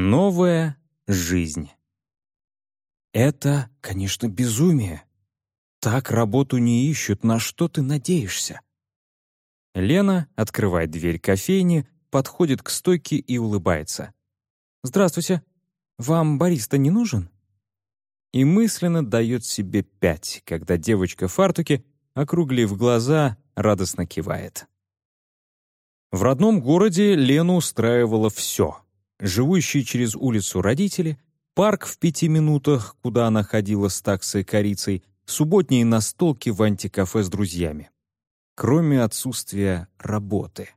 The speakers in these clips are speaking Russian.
Новая жизнь. Это, конечно, безумие. Так работу не ищут, на что ты надеешься? Лена открывает дверь кофейни, подходит к стойке и улыбается. «Здравствуйте. Вам бариста не нужен?» И мысленно дает себе пять, когда девочка в фартуке, округлив глаза, радостно кивает. В родном городе Лену устраивало все. Живущие через улицу родители, парк в пяти минутах, куда она ходила с таксой корицей, субботние настолки в антикафе с друзьями. Кроме отсутствия работы.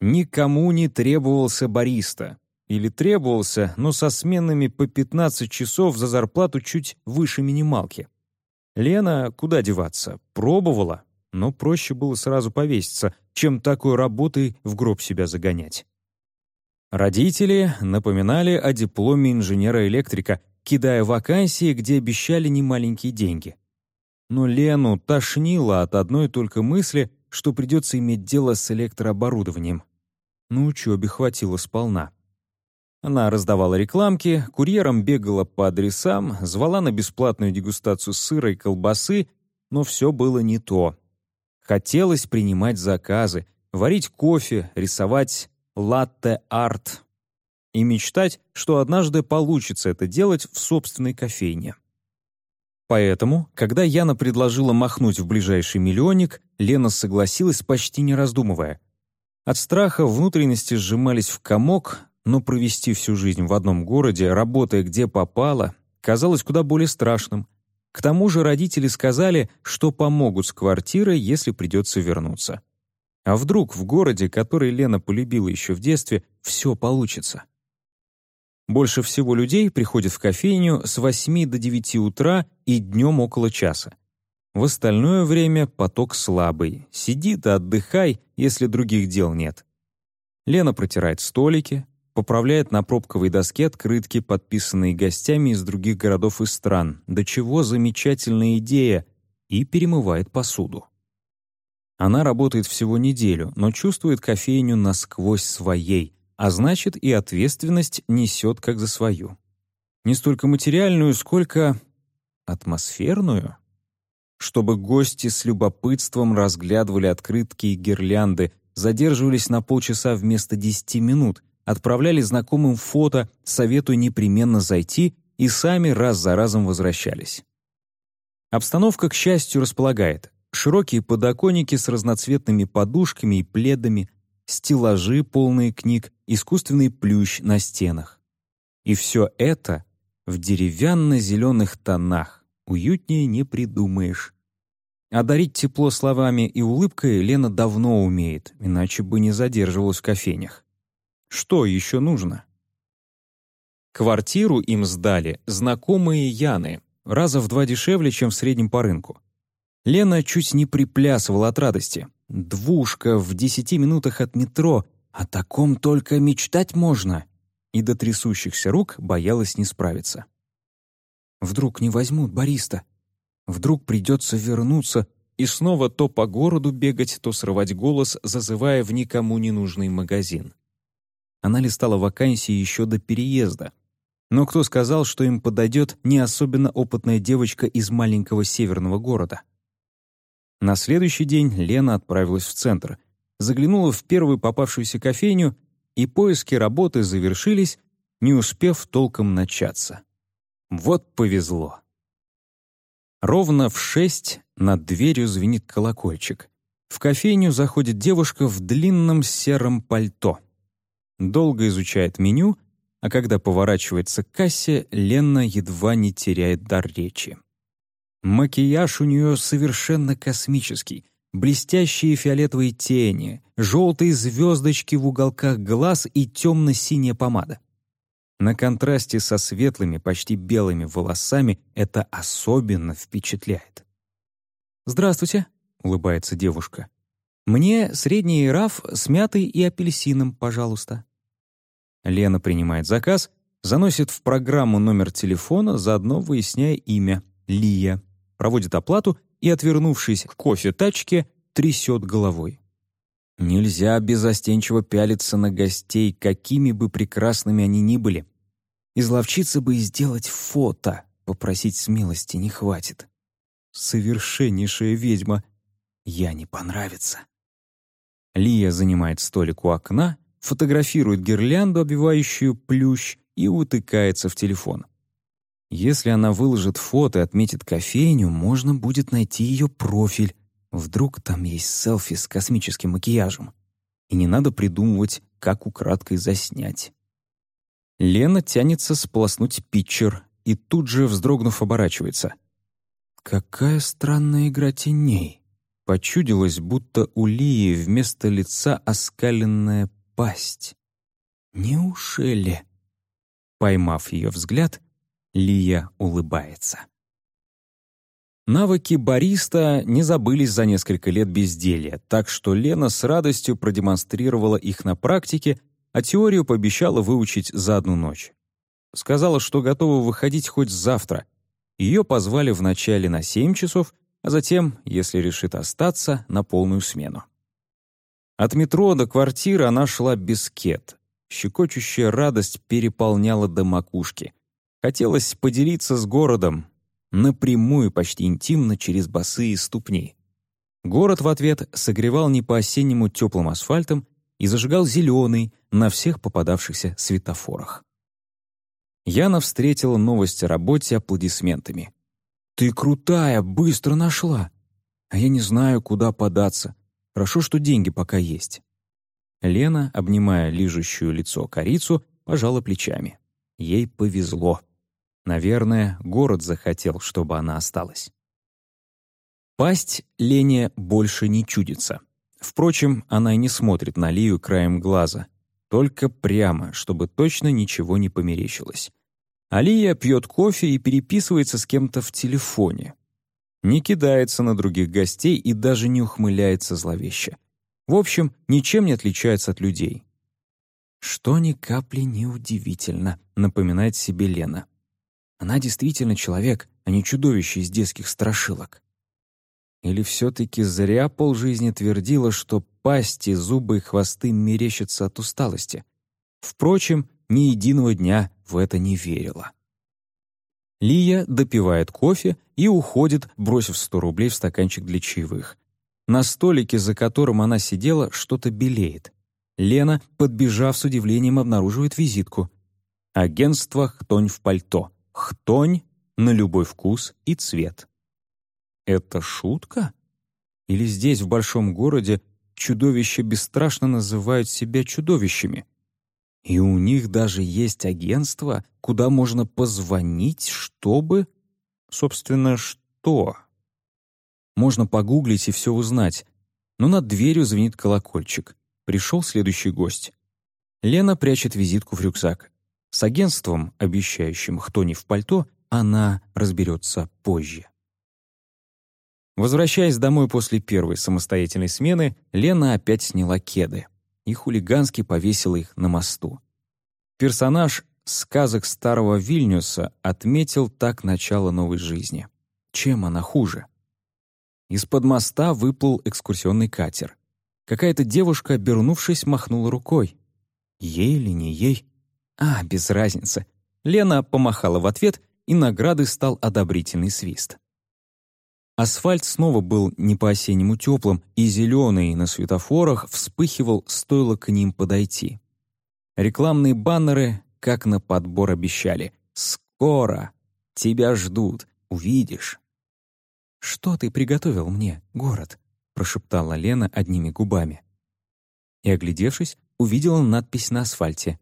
Никому не требовался бариста. Или требовался, но со сменами по 15 часов за зарплату чуть выше минималки. Лена, куда деваться, пробовала, но проще было сразу повеситься, чем такой работой в гроб себя загонять. Родители напоминали о дипломе инженера-электрика, кидая вакансии, где обещали немаленькие деньги. Но Лену тошнило от одной только мысли, что придется иметь дело с электрооборудованием. На учебе хватило сполна. Она раздавала рекламки, курьером бегала по адресам, звала на бесплатную дегустацию сыра и колбасы, но все было не то. Хотелось принимать заказы, варить кофе, рисовать латте-арт и мечтать, что однажды получится это делать в собственной кофейне. Поэтому, когда Яна предложила махнуть в ближайший миллионник, Лена согласилась, почти не раздумывая. От страха внутренности сжимались в комок, но провести всю жизнь в одном городе, работая где попало, казалось куда более страшным. К тому же родители сказали, что помогут с квартирой, если придется вернуться. А вдруг в городе, который Лена полюбила еще в детстве, все получится? Больше всего людей приходят в кофейню с 8 до 9 утра и днем около часа. В остальное время поток слабый. Сиди да отдыхай, если других дел нет. Лена протирает столики, поправляет на пробковой доске открытки, подписанные гостями из других городов и стран, до чего замечательная идея, и перемывает посуду. Она работает всего неделю, но чувствует кофейню насквозь своей, а значит и ответственность несет как за свою. Не столько материальную, сколько атмосферную. Чтобы гости с любопытством разглядывали открытки и гирлянды, задерживались на полчаса вместо десяти минут — отправляли знакомым фото, советуя непременно зайти, и сами раз за разом возвращались. Обстановка, к счастью, располагает. Широкие подоконники с разноцветными подушками и пледами, стеллажи, полные книг, искусственный плющ на стенах. И все это в деревянно-зеленых тонах. Уютнее не придумаешь. А дарить тепло словами и улыбкой Лена давно умеет, иначе бы не задерживалась в кофейнях. Что еще нужно? Квартиру им сдали знакомые Яны, раза в два дешевле, чем в среднем по рынку. Лена чуть не приплясывала от радости. Двушка в десяти минутах от метро, о таком только мечтать можно. И до трясущихся рук боялась не справиться. Вдруг не возьмут бариста. Вдруг придется вернуться и снова то по городу бегать, то срывать голос, зазывая в никому не нужный магазин. Она листала вакансии еще до переезда. Но кто сказал, что им подойдет не особенно опытная девочка из маленького северного города? На следующий день Лена отправилась в центр, заглянула в первую попавшуюся кофейню, и поиски работы завершились, не успев толком начаться. Вот повезло. Ровно в шесть над дверью звенит колокольчик. В кофейню заходит девушка в длинном сером пальто долго изучает меню, а когда поворачивается к кассе, Лена едва не теряет дар речи. Макияж у нее совершенно космический. Блестящие фиолетовые тени, желтые звездочки в уголках глаз и темно-синяя помада. На контрасте со светлыми, почти белыми волосами это особенно впечатляет. «Здравствуйте», — улыбается девушка. «Мне средний раф с мятой и апельсином, пожалуйста». Лена принимает заказ, заносит в программу номер телефона, заодно выясняя имя — Лия, проводит оплату и, отвернувшись к кофе-тачке, трясет головой. Нельзя безостенчиво пялиться на гостей, какими бы прекрасными они ни были. Изловчиться бы и сделать фото, попросить смелости не хватит. Совершеннейшая ведьма. Я не понравится. Лия занимает столик у окна, фотографирует гирлянду, обвивающую плющ, и утыкается в телефон. Если она выложит фото и отметит кофейню, можно будет найти ее профиль. Вдруг там есть селфи с космическим макияжем. И не надо придумывать, как украдкой заснять. Лена тянется сполоснуть питчер и тут же, вздрогнув, оборачивается. Какая странная игра теней. Почудилось, будто у Лии вместо лица оскаленная пасть. Неужели? Поймав ее взгляд, Лия улыбается. Навыки бариста не забылись за несколько лет безделья, так что Лена с радостью продемонстрировала их на практике, а теорию пообещала выучить за одну ночь. Сказала, что готова выходить хоть завтра. Ее позвали вначале на 7 часов, а затем, если решит остаться, на полную смену. От метро до квартиры она шла без кет. Щекочущая радость переполняла до макушки. Хотелось поделиться с городом, напрямую, почти интимно, через босые ступни. Город в ответ согревал не по-осеннему теплым асфальтом и зажигал зеленый на всех попадавшихся светофорах. Яна встретила новость о работе аплодисментами. «Ты крутая, быстро нашла! А я не знаю, куда податься. Хорошо, что деньги пока есть». Лена, обнимая лижущую лицо корицу, пожала плечами. Ей повезло. Наверное, город захотел, чтобы она осталась. Пасть Лене больше не чудится. Впрочем, она и не смотрит на Лию краем глаза. Только прямо, чтобы точно ничего не померещилось. Алия пьет кофе и переписывается с кем-то в телефоне. Не кидается на других гостей и даже не ухмыляется зловеще. В общем, ничем не отличается от людей. Что ни капли не удивительно, напоминает себе Лена. Она действительно человек, а не чудовище из детских страшилок. Или все-таки зря полжизни твердила, что пасти, зубы и хвосты мерещатся от усталости. Впрочем, ни единого дня в это не верила. Лия допивает кофе и уходит, бросив 100 рублей в стаканчик для чаевых. На столике, за которым она сидела, что-то белеет. Лена, подбежав с удивлением, обнаруживает визитку. Агентство «Хтонь в пальто». «Хтонь» на любой вкус и цвет. Это шутка? Или здесь, в большом городе, чудовища бесстрашно называют себя чудовищами? И у них даже есть агентство, куда можно позвонить, чтобы... Собственно, что? Можно погуглить и все узнать. Но над дверью звенит колокольчик. Пришел следующий гость. Лена прячет визитку в рюкзак. С агентством, обещающим кто не в пальто, она разберется позже. Возвращаясь домой после первой самостоятельной смены, Лена опять сняла кеды и хулигански повесила их на мосту. Персонаж сказок старого Вильнюса отметил так начало новой жизни. Чем она хуже? Из-под моста выплыл экскурсионный катер. Какая-то девушка, обернувшись, махнула рукой. Ей или не ей? А, без разницы. Лена помахала в ответ, и наградой стал одобрительный свист. Асфальт снова был не по-осеннему теплым, и зеленый на светофорах вспыхивал, стоило к ним подойти. Рекламные баннеры, как на подбор обещали. «Скоро! Тебя ждут! Увидишь!» «Что ты приготовил мне, город?» — прошептала Лена одними губами. И, оглядевшись, увидела надпись на асфальте.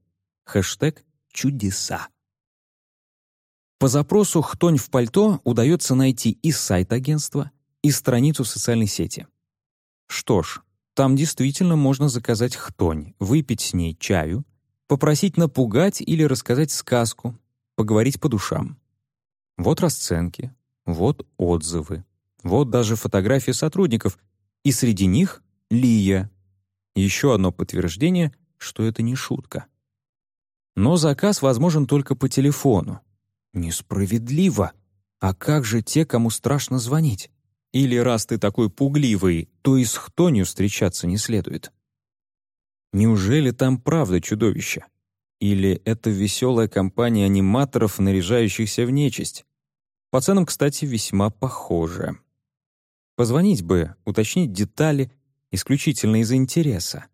Хэштег «Чудеса». По запросу «Хтонь в пальто» удается найти и сайт агентства, и страницу в социальной сети. Что ж, там действительно можно заказать хтонь, выпить с ней чаю, попросить напугать или рассказать сказку, поговорить по душам. Вот расценки, вот отзывы, вот даже фотографии сотрудников, и среди них — Лия. Еще одно подтверждение, что это не шутка. Но заказ возможен только по телефону, Несправедливо. А как же те, кому страшно звонить? Или раз ты такой пугливый, то и с хтонью встречаться не следует. Неужели там правда чудовище? Или это веселая компания аниматоров, наряжающихся в нечисть? По ценам, кстати, весьма похоже. Позвонить бы, уточнить детали, исключительно из-за интереса.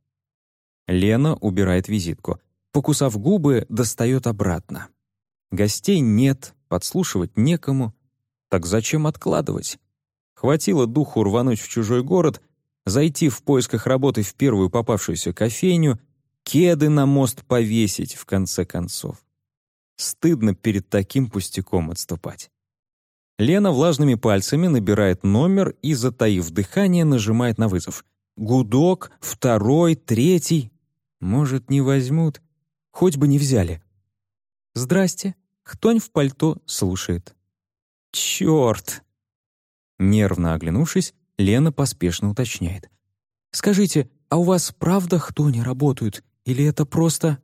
Лена убирает визитку. Покусав губы, достает обратно. Гостей нет, подслушивать некому. Так зачем откладывать? Хватило духу рвануть в чужой город, зайти в поисках работы в первую попавшуюся кофейню, кеды на мост повесить, в конце концов. Стыдно перед таким пустяком отступать. Лена влажными пальцами набирает номер и, затаив дыхание, нажимает на вызов. Гудок, второй, третий. Может, не возьмут? Хоть бы не взяли. «Здрасте», Хтонь в пальто слушает. «Чёрт!» Нервно оглянувшись, Лена поспешно уточняет. «Скажите, а у вас правда хтони работают? Или это просто...»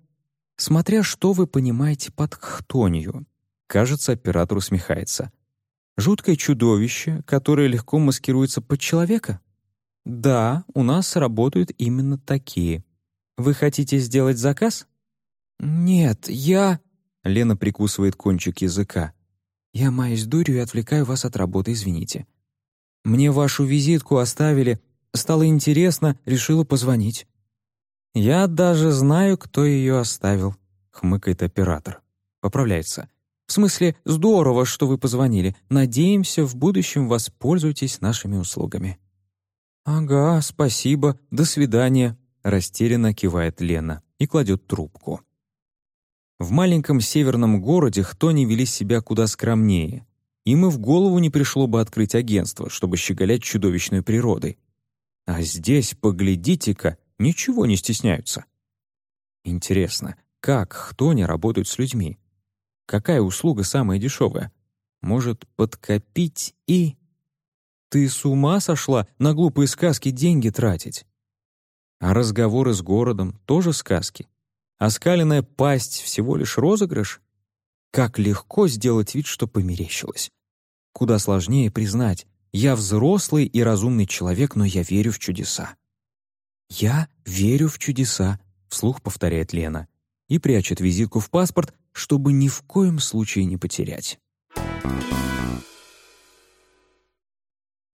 «Смотря что вы понимаете под хтонью». Кажется, оператор усмехается. «Жуткое чудовище, которое легко маскируется под человека?» «Да, у нас работают именно такие. Вы хотите сделать заказ?» «Нет, я...» Лена прикусывает кончик языка. «Я маюсь дурью и отвлекаю вас от работы, извините. Мне вашу визитку оставили, стало интересно, решила позвонить». «Я даже знаю, кто ее оставил», — хмыкает оператор. Поправляется. «В смысле, здорово, что вы позвонили. Надеемся, в будущем воспользуйтесь нашими услугами». «Ага, спасибо, до свидания», — растерянно кивает Лена и кладет трубку. В маленьком северном городе хтони вели себя куда скромнее. Им и в голову не пришло бы открыть агентство, чтобы щеголять чудовищной природой. А здесь, поглядите-ка, ничего не стесняются. Интересно, как хтони работают с людьми? Какая услуга самая дешевая? Может, подкопить и... Ты с ума сошла на глупые сказки деньги тратить? А разговоры с городом тоже сказки? Оскаленная пасть — всего лишь розыгрыш? Как легко сделать вид, что померещилось. Куда сложнее признать, я взрослый и разумный человек, но я верю в чудеса. «Я верю в чудеса», — вслух повторяет Лена и прячет визитку в паспорт, чтобы ни в коем случае не потерять.